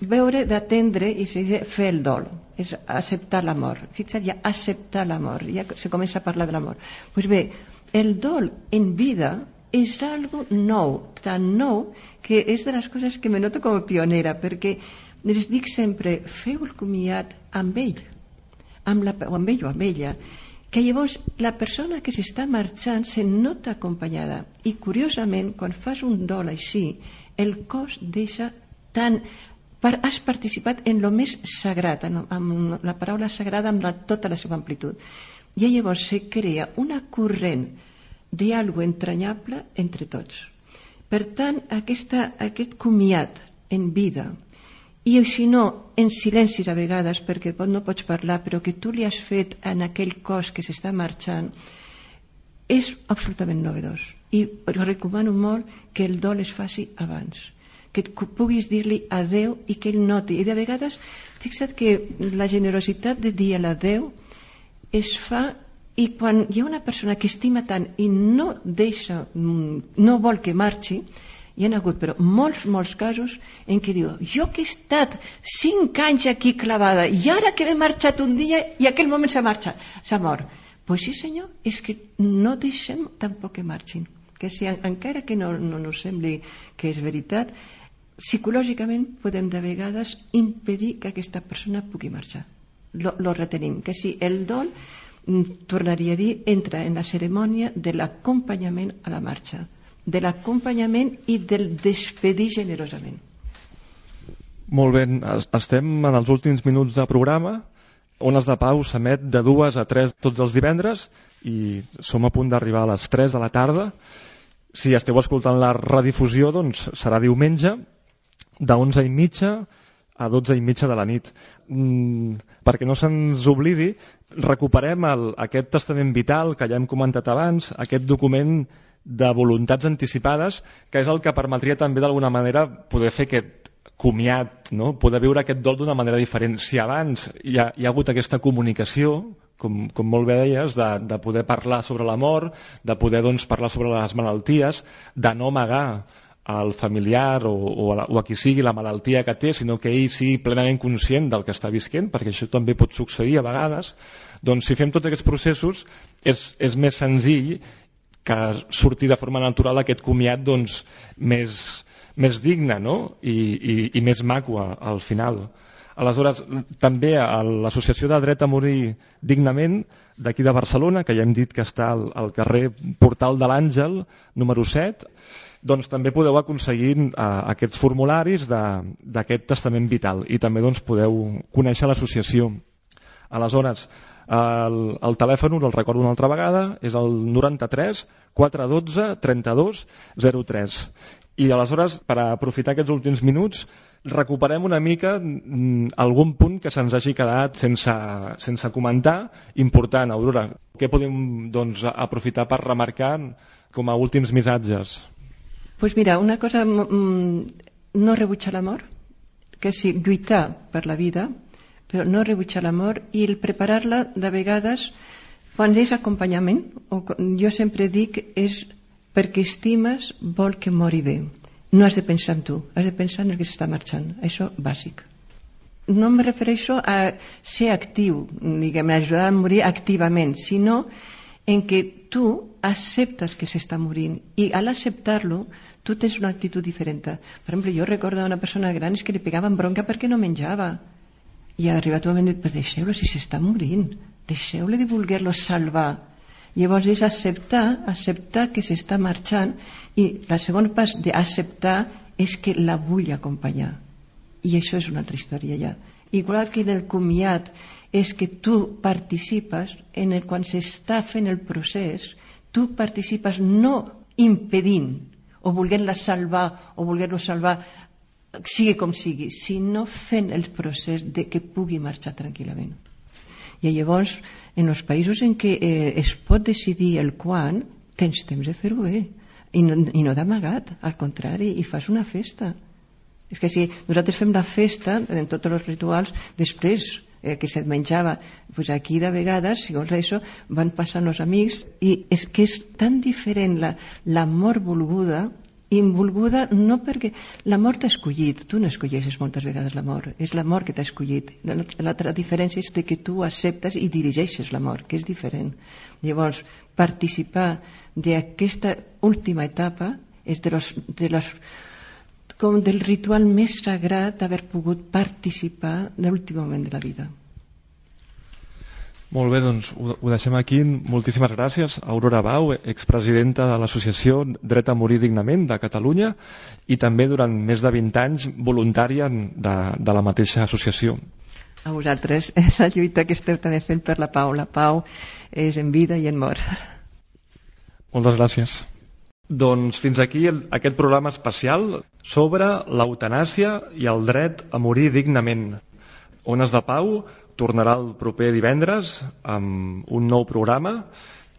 veure, d'atendre i fer el dol. És acceptar la mort fixa't ja, acceptar la mort ja se comença a parlar de la mort pues bé, el dol en vida és algo nou, tan nou que és de les coses que me noto com a pionera, perquè les dic sempre, feu el comiat amb ell, amb, la, o amb ell o amb ella, que llavors la persona que s'està marxant se nota acompanyada i curiosament quan fas un dol així el cos deixa tan per, has participat en lo més sagrat en, amb la paraula sagrada amb la, tota la seva amplitud. I llavors se crea una corrent d'algo entranyable entre tots per tant, aquesta, aquest comiat en vida, i així no, en silencis a vegades, perquè no pots parlar, però que tu li has fet en aquell cos que s'està marxant, és absolutament novedós. I recomano molt que el dol es faci abans, que puguis dir-li adeu i que ell noti. I de vegades, fixa't que la generositat de dir l'adeu es fa i quan hi ha una persona que estima tant i no deixa, no vol que marxi, Hi ha hagut, però, molts, molts casos en què diu, jo que he estat cinc anys aquí clavada i ara que m'he marxat un dia i aquell moment s'ha marxat, s'ha mort. Pues sí senyor, és que no deixem tampoc que marxin. Que si encara que no, no no sembli que és veritat, psicològicament podem de vegades impedir que aquesta persona pugui marxar. Lo, lo retenim. Que si el dol, mm, tornaria a dir, entra en la cerimònia de l'acompanyament a la marxa, de l'acompanyament i del despedir generosament. Molt bé, estem en els últims minuts de programa. Ones de Pau s'emet de dues a tres tots els divendres i som a punt d'arribar a les 3 de la tarda. Si esteu escoltant la redifusió, doncs serà diumenge de 11 i mitja a 12 i mitja de la nit. Mm, perquè no se'ns oblidi, recuperem el, aquest testament vital que ja hem comentat abans, aquest document de voluntats anticipades, que és el que permetria també d'alguna manera poder fer aquest comiat, no? poder viure aquest dol d'una manera diferent. Si abans hi ha, hi ha hagut aquesta comunicació, com, com molt bé deies, de, de poder parlar sobre la mort, de poder doncs, parlar sobre les malalties, de no amagar al familiar o, o, a o a qui sigui la malaltia que té, sinó que ell sigui plenament conscient del que està visquent, perquè això també pot succeir a vegades, doncs si fem tots aquests processos és, és més senzill que sortir de forma natural aquest comiat doncs, més, més digne no? I, i, i més maco al final. Aleshores, també a l'Associació de Dret a Morir Dignament d'aquí de Barcelona, que ja hem dit que està al, al carrer Portal de l'Àngel, número 7, doncs també podeu aconseguir eh, aquests formularis d'aquest testament vital i també doncs, podeu conèixer l'associació. Aleshores, el, el telèfon, el recordo una altra vegada, és el 93 412 32 03. I aleshores, per aprofitar aquests últims minuts, recuperem una mica mm, algun punt que se'ns hagi quedat sense, sense comentar, important, Aurora. Què podem doncs, aprofitar per remarcar com a últims missatges? Pues mira, una cosa, mm, no rebutjar l'amor, que sí, lluitar per la vida, però no rebutjar l'amor i el preparar-la de vegades quan és acompanyament, o jo sempre dic és perquè estimes vol que mori bé. No has de pensar en tu, has de pensar en el que s'està marxant. Això bàsic. No em refereixo a ser actiu, diguem, a ajudar a morir activament, sinó en que tu acceptes que s'està morint i al acceptar-lo tu tens una actitud diferent. Per exemple, jo recordo una persona gran que li pegaven bronca perquè no menjava. I ha arribat un moment de dir, deixeu-lo si s'està morint, deixeu-le de voler-lo salvar. Llavors és acceptar, acceptar que s'està marxant i la segona pas d'acceptar és que la vull acompanyar. I això és una altra història ja. Igual que en el comiat és que tu participes en el quan s'està fent el procés, tu participes no impedint, o volent-la salvar o volent-lo salvar sigui com sigui, sinó fent el procés de que pugui marxar tranquil·lament. I llavors, en els països en què eh, es pot decidir el quan, tens temps de fer-ho bé. I no, i no d'amagat, al contrari, i fas una festa. És que si nosaltres fem la festa, en tots els rituals, després eh, que se't menjava, pues aquí de vegades, si vols això, van passant els amics i és que és tan diferent la, la volguda involguda no perquè la mort t'ha escollit, tu no escolleixes moltes vegades la mort, és la mort que t'ha escollit. La, la, la diferència és que tu acceptes i dirigeixes la mort, que és diferent. Llavors, participar d'aquesta última etapa és de los, de los com del ritual més sagrat d'haver pogut participar de l'últim moment de la vida. Molt bé, doncs ho, ho deixem aquí. Moltíssimes gràcies a Aurora Bau, expresidenta de l'associació Dret a Morir Dignament de Catalunya i també durant més de 20 anys voluntària de, de la mateixa associació. A vosaltres, és la lluita que esteu també fent per la pau. La pau és en vida i en mort. Moltes gràcies. Doncs fins aquí el, aquest programa especial sobre l'eutanàsia i el dret a morir dignament. Ones de Pau tornarà el proper divendres amb un nou programa.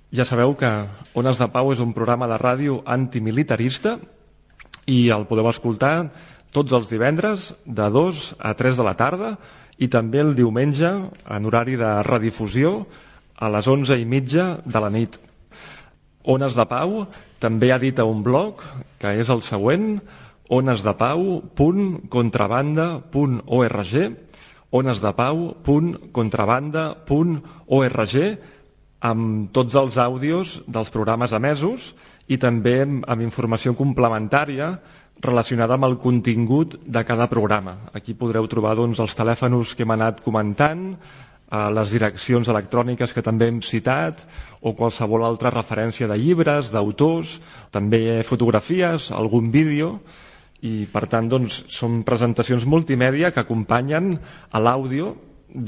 Ja sabeu que Ones de Pau és un programa de ràdio antimilitarista i el podeu escoltar tots els divendres de 2 a 3 de la tarda i també el diumenge en horari de redifusió a les 11 i mitja de la nit. Ones de Pau També edita un blog, que és el següent, onesdepau.contrabanda.org onesdepau.contrabanda.org amb tots els àudios dels programes emesos i també amb informació complementària relacionada amb el contingut de cada programa. Aquí podreu trobar doncs, els telèfons que hem anat comentant, les direccions electròniques que també hem citat o qualsevol altra referència de llibres, d'autors, també fotografies, algun vídeo i per tant doncs, són presentacions multimèdia que acompanyen a l'àudio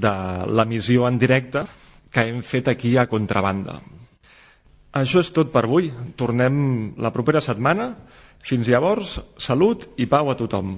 de l'emissió en directe que hem fet aquí a Contrabanda. Això és tot per avui. Tornem la propera setmana. Fins llavors, salut i pau a tothom.